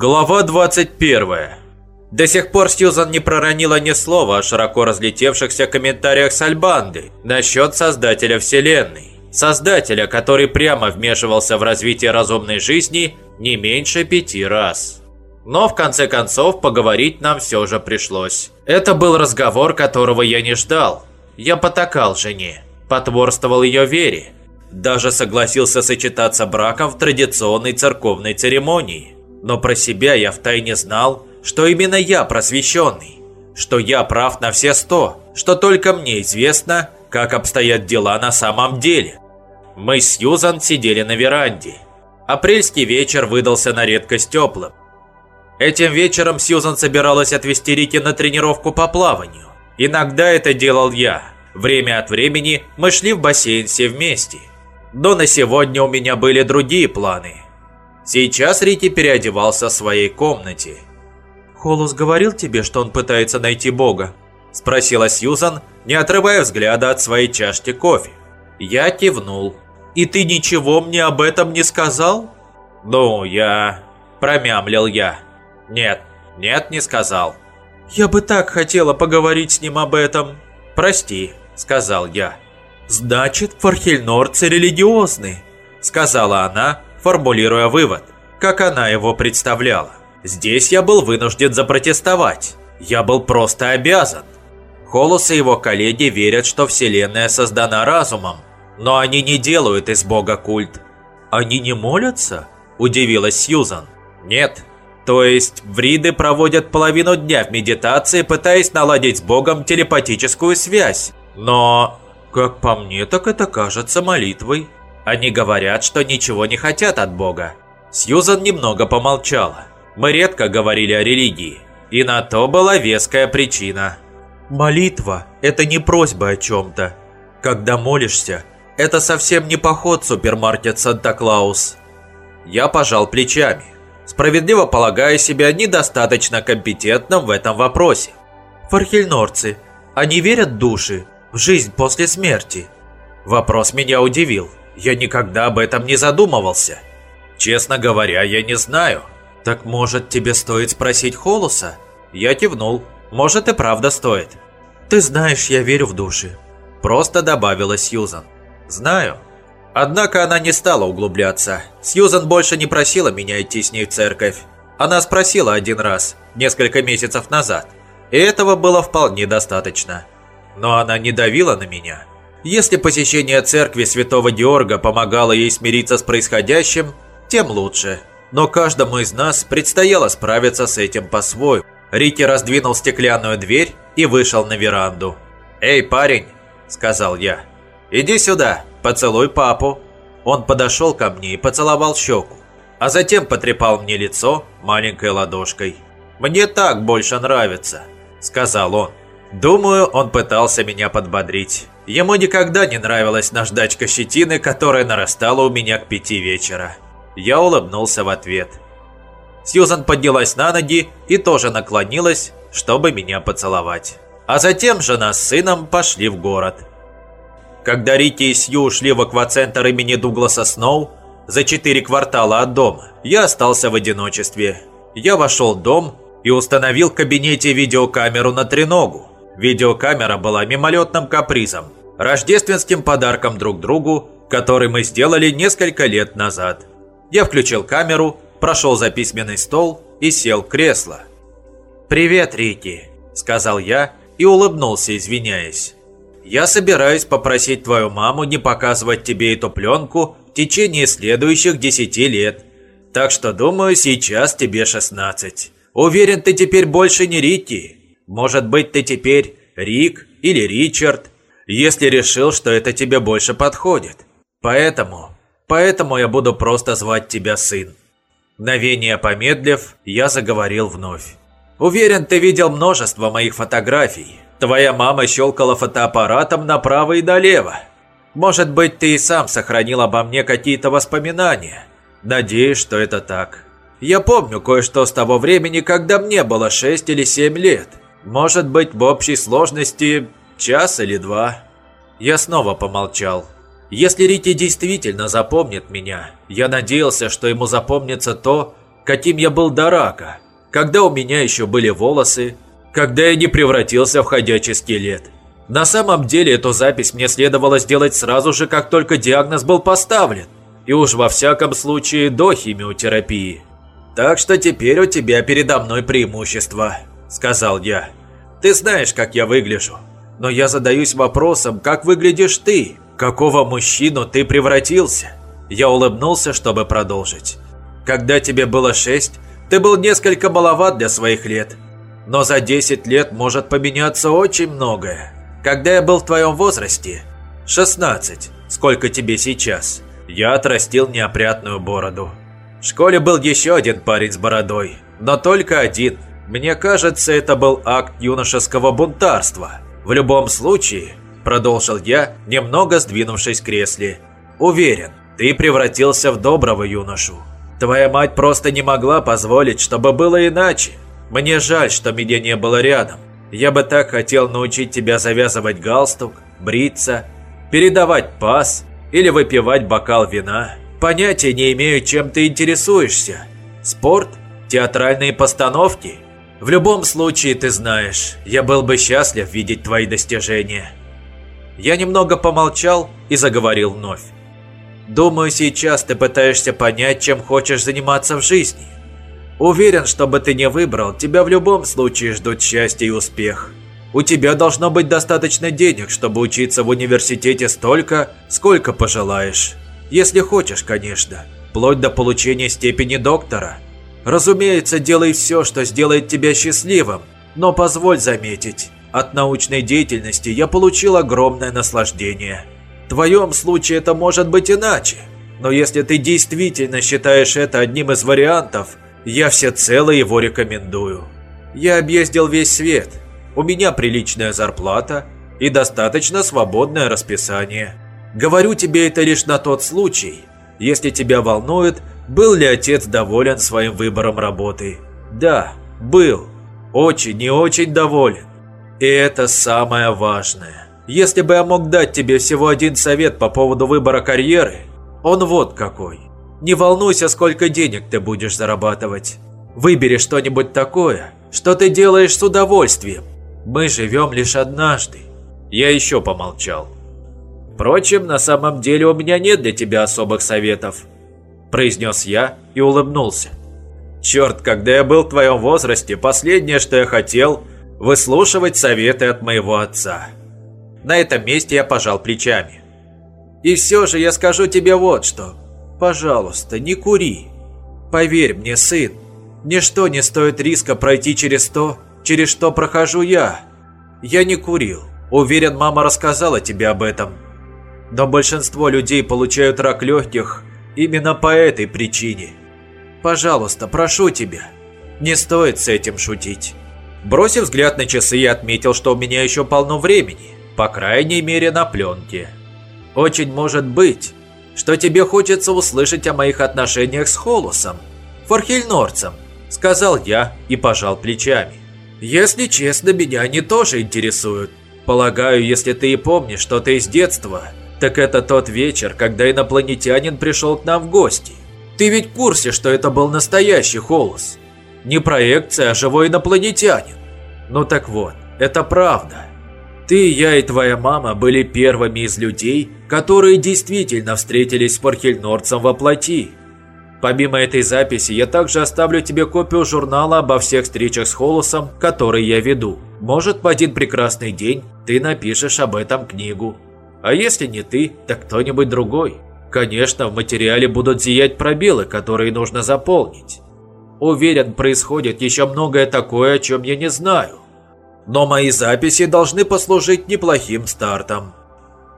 Глава 21. До сих пор Сьюзан не проронила ни слова о широко разлетевшихся комментариях Сальбанды насчет Создателя Вселенной. Создателя, который прямо вмешивался в развитие разумной жизни не меньше пяти раз. Но в конце концов поговорить нам все же пришлось. Это был разговор, которого я не ждал. Я потакал жене, потворствовал ее вере, даже согласился сочетаться браком в традиционной церковной церемонии. Но про себя я втайне знал, что именно я просвещенный, что я прав на все сто, что только мне известно, как обстоят дела на самом деле. Мы с Юзан сидели на веранде. Апрельский вечер выдался на редкость теплым. Этим вечером Сьюзан собиралась отвезти Рики на тренировку по плаванию. Иногда это делал я. Время от времени мы шли в бассейн все вместе. Но на сегодня у меня были другие планы. Сейчас Рики переодевался в своей комнате. «Холус говорил тебе, что он пытается найти Бога?» Спросила Сьюзан, не отрывая взгляда от своей чашки кофе. Я кивнул. «И ты ничего мне об этом не сказал?» «Ну, я...» Промямлил я. «Нет, нет, не сказал». «Я бы так хотела поговорить с ним об этом». «Прости», сказал я. «Значит, фархельнорцы религиозны», сказала она, формулируя вывод, как она его представляла. Здесь я был вынужден запротестовать. Я был просто обязан. Холос и его коллеги верят, что Вселенная создана разумом, но они не делают из Бога культ. Они не молятся? Удивилась Сьюзан. Нет. То есть вриды проводят половину дня в медитации, пытаясь наладить с Богом телепатическую связь. Но, как по мне, так это кажется молитвой. Они говорят, что ничего не хотят от Бога. Сьюзан немного помолчала. Мы редко говорили о религии, и на то была веская причина. Молитва – это не просьба о чем-то. Когда молишься, это совсем не поход в супермаркет Санта-Клаус. Я пожал плечами, справедливо полагая себя недостаточно компетентным в этом вопросе. Фархельнорцы, они верят в души, в жизнь после смерти? Вопрос меня удивил. Я никогда об этом не задумывался. Честно говоря, я не знаю. Так может тебе стоит спросить Холуса? Я кивнул. Может и правда стоит. Ты знаешь, я верю в души. Просто добавила Сьюзан. Знаю. Однако она не стала углубляться. Сьюзан больше не просила меня идти с ней в церковь. Она спросила один раз, несколько месяцев назад. И этого было вполне достаточно. Но она не давила на меня. Если посещение церкви святого Георга помогало ей смириться с происходящим, тем лучше. Но каждому из нас предстояло справиться с этим по-своему. Рики раздвинул стеклянную дверь и вышел на веранду. «Эй, парень!» – сказал я. «Иди сюда, поцелуй папу». Он подошел ко мне и поцеловал щеку, а затем потрепал мне лицо маленькой ладошкой. «Мне так больше нравится», – сказал он. Думаю, он пытался меня подбодрить. Ему никогда не нравилась наждачка щетины, которая нарастала у меня к пяти вечера. Я улыбнулся в ответ. Сьюзан поднялась на ноги и тоже наклонилась, чтобы меня поцеловать. А затем жена с сыном пошли в город. Когда Рики и Сью ушли в аквацентр имени Дугласа Сноу, за четыре квартала от дома, я остался в одиночестве. Я вошел в дом и установил в кабинете видеокамеру на треногу. Видеокамера была мимолетным капризом, рождественским подарком друг другу, который мы сделали несколько лет назад. Я включил камеру, прошел за письменный стол и сел в кресло. «Привет, Рики», – сказал я и улыбнулся, извиняясь. «Я собираюсь попросить твою маму не показывать тебе эту пленку в течение следующих десяти лет. Так что, думаю, сейчас тебе 16. Уверен, ты теперь больше не Рики. Может быть, ты теперь Рик или Ричард, если решил, что это тебе больше подходит. Поэтому, поэтому я буду просто звать тебя сын. Мгновение помедлив, я заговорил вновь. Уверен, ты видел множество моих фотографий. Твоя мама щелкала фотоаппаратом направо и налево. Может быть, ты и сам сохранил обо мне какие-то воспоминания. Надеюсь, что это так. Я помню кое-что с того времени, когда мне было 6 или 7 лет. Может быть, в общей сложности час или два. Я снова помолчал. Если Рити действительно запомнит меня, я надеялся, что ему запомнится то, каким я был до рака, когда у меня еще были волосы, когда я не превратился в ходячий скелет. На самом деле эту запись мне следовало сделать сразу же, как только диагноз был поставлен, и уж во всяком случае до химиотерапии. «Так что теперь у тебя передо мной преимущество», – сказал я. «Ты знаешь, как я выгляжу, но я задаюсь вопросом, как выглядишь ты, какого мужчину ты превратился?» Я улыбнулся, чтобы продолжить. «Когда тебе было шесть, ты был несколько маловат для своих лет, но за 10 лет может поменяться очень многое. Когда я был в твоем возрасте, 16, сколько тебе сейчас, я отрастил неопрятную бороду. В школе был еще один парень с бородой, но только один. Мне кажется, это был акт юношеского бунтарства. В любом случае, продолжил я, немного сдвинувшись в кресле, уверен, ты превратился в доброго юношу. Твоя мать просто не могла позволить, чтобы было иначе. Мне жаль, что меня не было рядом. Я бы так хотел научить тебя завязывать галстук, бриться, передавать пас или выпивать бокал вина. Понятия не имею, чем ты интересуешься. Спорт? Театральные постановки? В любом случае, ты знаешь, я был бы счастлив видеть твои достижения. Я немного помолчал и заговорил вновь. Думаю, сейчас ты пытаешься понять, чем хочешь заниматься в жизни. Уверен, что бы ты не выбрал, тебя в любом случае ждут счастье и успех. У тебя должно быть достаточно денег, чтобы учиться в университете столько, сколько пожелаешь. Если хочешь, конечно. Вплоть до получения степени доктора. Разумеется, делай все, что сделает тебя счастливым. Но позволь заметить, от научной деятельности я получил огромное наслаждение. В твоем случае это может быть иначе. Но если ты действительно считаешь это одним из вариантов – я всецело его рекомендую. Я объездил весь свет. У меня приличная зарплата и достаточно свободное расписание. Говорю тебе это лишь на тот случай, если тебя волнует, был ли отец доволен своим выбором работы. Да, был. Очень и очень доволен. И это самое важное. Если бы я мог дать тебе всего один совет по поводу выбора карьеры, он вот какой. Не волнуйся, сколько денег ты будешь зарабатывать. Выбери что-нибудь такое, что ты делаешь с удовольствием. Мы живем лишь однажды. Я еще помолчал. Впрочем, на самом деле у меня нет для тебя особых советов. Произнес я и улыбнулся. Черт, когда я был в твоем возрасте, последнее, что я хотел, выслушивать советы от моего отца. На этом месте я пожал плечами. И все же я скажу тебе вот что. Пожалуйста, не кури. Поверь мне, сын, ничто не стоит риска пройти через то, через что прохожу я. Я не курил. Уверен, мама рассказала тебе об этом. Но большинство людей получают рак легких именно по этой причине. Пожалуйста, прошу тебя, не стоит с этим шутить. Бросив взгляд на часы, я отметил, что у меня еще полно времени, по крайней мере на пленке. Очень может быть, что тебе хочется услышать о моих отношениях с Холосом, Фархельнорцем», – сказал я и пожал плечами. «Если честно, меня они тоже интересуют. Полагаю, если ты и помнишь что-то из детства, так это тот вечер, когда инопланетянин пришел к нам в гости. Ты ведь в курсе, что это был настоящий Холос? Не проекция, а живой инопланетянин. Ну так вот, это правда. Ты, я и твоя мама были первыми из людей, которые действительно встретились с Пархельнорцем во плоти. Помимо этой записи, я также оставлю тебе копию журнала обо всех встречах с Холосом, которые я веду. Может, в один прекрасный день ты напишешь об этом книгу. А если не ты, так кто-нибудь другой. Конечно, в материале будут зиять пробелы, которые нужно заполнить. Уверен, происходит еще многое такое, о чем я не знаю но мои записи должны послужить неплохим стартом.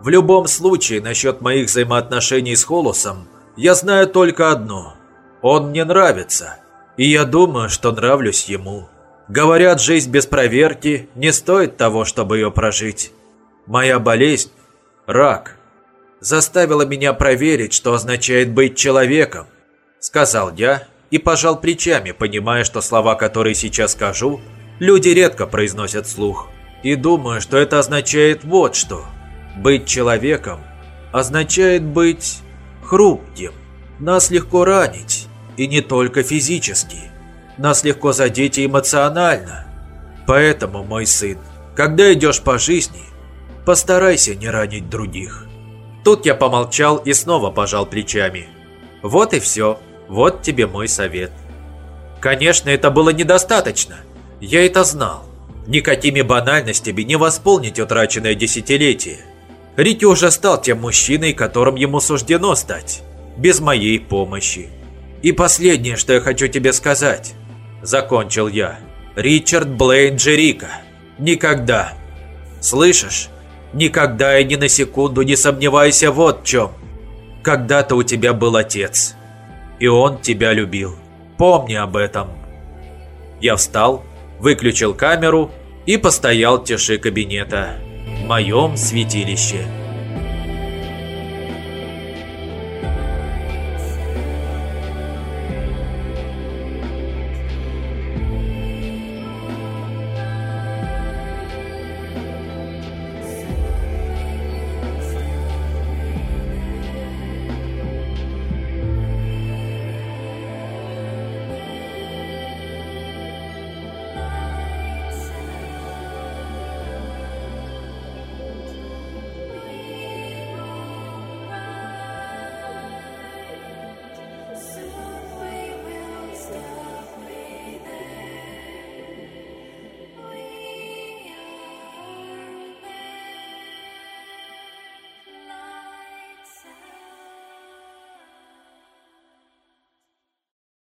В любом случае, насчет моих взаимоотношений с Холосом, я знаю только одно. Он мне нравится, и я думаю, что нравлюсь ему. Говорят, жизнь без проверки не стоит того, чтобы ее прожить. Моя болезнь – рак. Заставила меня проверить, что означает быть человеком, сказал я и пожал плечами, понимая, что слова, которые сейчас скажу – люди редко произносят слух. И думаю, что это означает вот что. Быть человеком означает быть хрупким. Нас легко ранить, И не только физически. Нас легко задеть эмоционально. Поэтому, мой сын, когда идешь по жизни, постарайся не ранить других. Тут я помолчал и снова пожал плечами. Вот и все. Вот тебе мой совет. Конечно, это было недостаточно. Я это знал. Никакими банальностями не восполнить утраченное десятилетие. Рики уже стал тем мужчиной, которым ему суждено стать. Без моей помощи. И последнее, что я хочу тебе сказать. Закончил я. Ричард Блейн Джерика. Никогда. Слышишь? Никогда и ни на секунду не сомневайся вот в чем. Когда-то у тебя был отец. И он тебя любил. Помни об этом. Я встал, выключил камеру и постоял в тиши кабинета. В моем святилище.